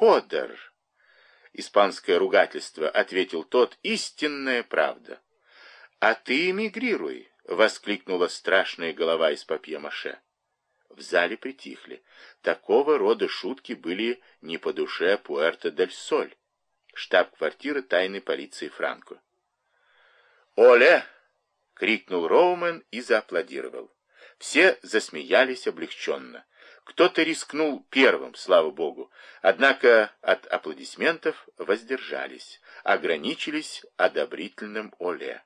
Ходор. Испанское ругательство, ответил тот, истинная правда. А ты эмигрируй, воскликнула страшная голова из папье-маше. В зале притихли. Такого рода шутки были не по душе Пуэрто-дель-Соль, штаб-квартиры тайной полиции Франко. «Оле!» — крикнул Роумен и зааплодировал. Все засмеялись облегченно. Кто-то рискнул первым, слава богу, однако от аплодисментов воздержались, ограничились одобрительным «Оле».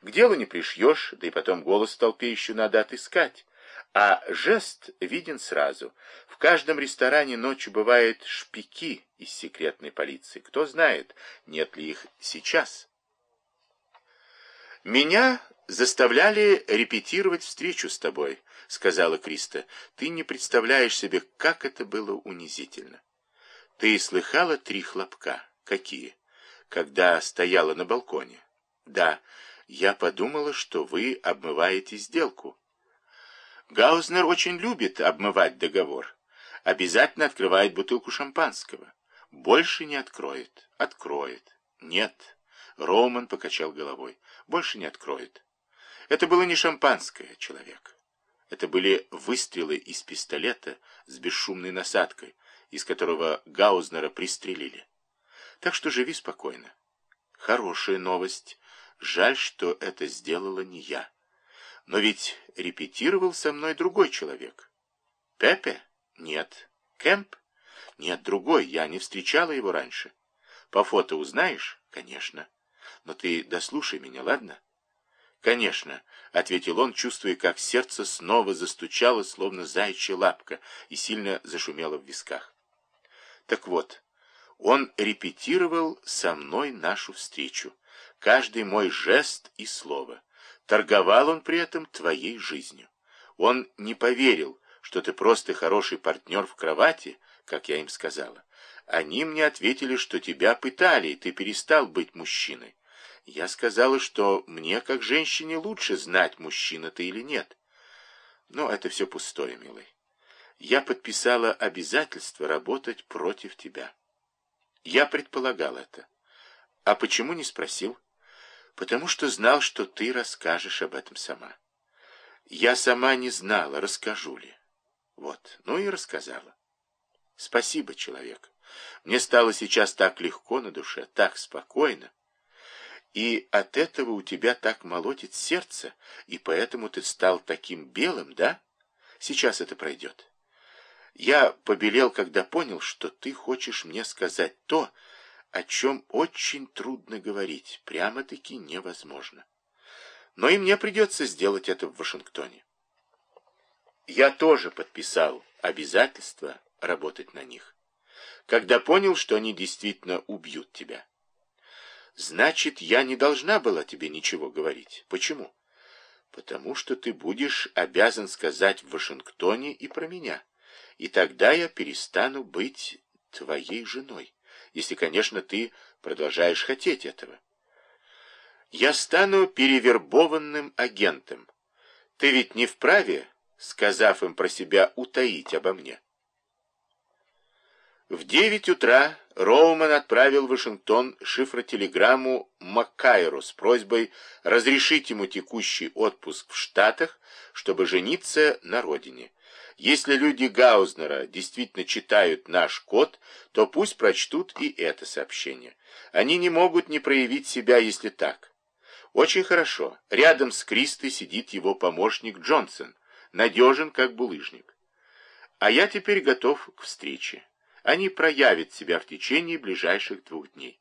К делу не пришьешь, да и потом голос в толпе еще надо отыскать. А жест виден сразу. В каждом ресторане ночью бывают шпики из секретной полиции. Кто знает, нет ли их сейчас. Меня заставляли репетировать встречу с тобой, сказала Криста. Ты не представляешь себе, как это было унизительно. Ты слыхала три хлопка? Какие? Когда стояла на балконе? Да, я подумала, что вы обмываете сделку. Гаузнер очень любит обмывать договор. Обязательно открывает бутылку шампанского. Больше не откроет. Откроет. Нет. Роман покачал головой. Больше не откроет. Это было не шампанское, человек. Это были выстрелы из пистолета с бесшумной насадкой, из которого Гаузнера пристрелили. Так что живи спокойно. Хорошая новость. Жаль, что это сделала не я. Но ведь репетировал со мной другой человек. Пепе? Нет. Кэмп? Нет, другой. Я не встречала его раньше. По фото узнаешь? Конечно. Но ты дослушай меня, ладно? Конечно, ответил он, чувствуя, как сердце снова застучало, словно заячья лапка, и сильно зашумело в висках. Так вот, он репетировал со мной нашу встречу, каждый мой жест и слово. Торговал он при этом твоей жизнью. Он не поверил, что ты просто хороший партнер в кровати, как я им сказала. Они мне ответили, что тебя пытали, и ты перестал быть мужчиной. Я сказала, что мне, как женщине, лучше знать, мужчина ты или нет. Но это все пустое, милый. Я подписала обязательство работать против тебя. Я предполагал это. А почему не спросил? потому что знал, что ты расскажешь об этом сама. Я сама не знала, расскажу ли. Вот, ну и рассказала. Спасибо, человек. Мне стало сейчас так легко на душе, так спокойно. И от этого у тебя так молотит сердце, и поэтому ты стал таким белым, да? Сейчас это пройдет. Я побелел, когда понял, что ты хочешь мне сказать то, о чем очень трудно говорить, прямо-таки невозможно. Но и мне придется сделать это в Вашингтоне. Я тоже подписал обязательство работать на них, когда понял, что они действительно убьют тебя. Значит, я не должна была тебе ничего говорить. Почему? Потому что ты будешь обязан сказать в Вашингтоне и про меня, и тогда я перестану быть твоей женой если, конечно, ты продолжаешь хотеть этого. Я стану перевербованным агентом. Ты ведь не вправе, сказав им про себя, утаить обо мне. В девять утра Роуман отправил в Вашингтон шифротелеграмму Маккайру с просьбой разрешить ему текущий отпуск в Штатах, чтобы жениться на родине. Если люди Гаузнера действительно читают наш код, то пусть прочтут и это сообщение. Они не могут не проявить себя, если так. Очень хорошо. Рядом с Кристой сидит его помощник Джонсон, надежен как булыжник. А я теперь готов к встрече. Они проявят себя в течение ближайших двух дней.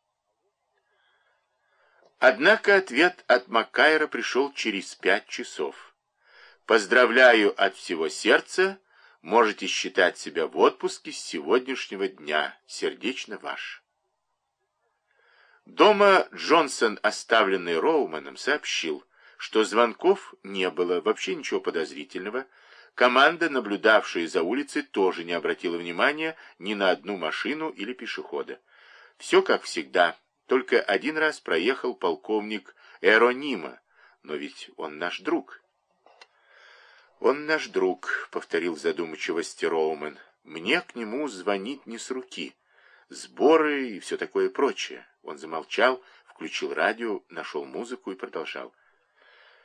Однако ответ от Маккайра пришел через пять часов. Поздравляю от всего сердца, Можете считать себя в отпуске с сегодняшнего дня. Сердечно ваш. Дома Джонсон, оставленный Роуманом, сообщил, что звонков не было, вообще ничего подозрительного. Команда, наблюдавшая за улицей, тоже не обратила внимания ни на одну машину или пешехода. Все как всегда, только один раз проехал полковник Эронима, но ведь он наш друг. «Он наш друг», — повторил задумчиво Роумен. «Мне к нему звонить не с руки. сборы и все такое прочее. Он замолчал, включил радио, нашел музыку и продолжал.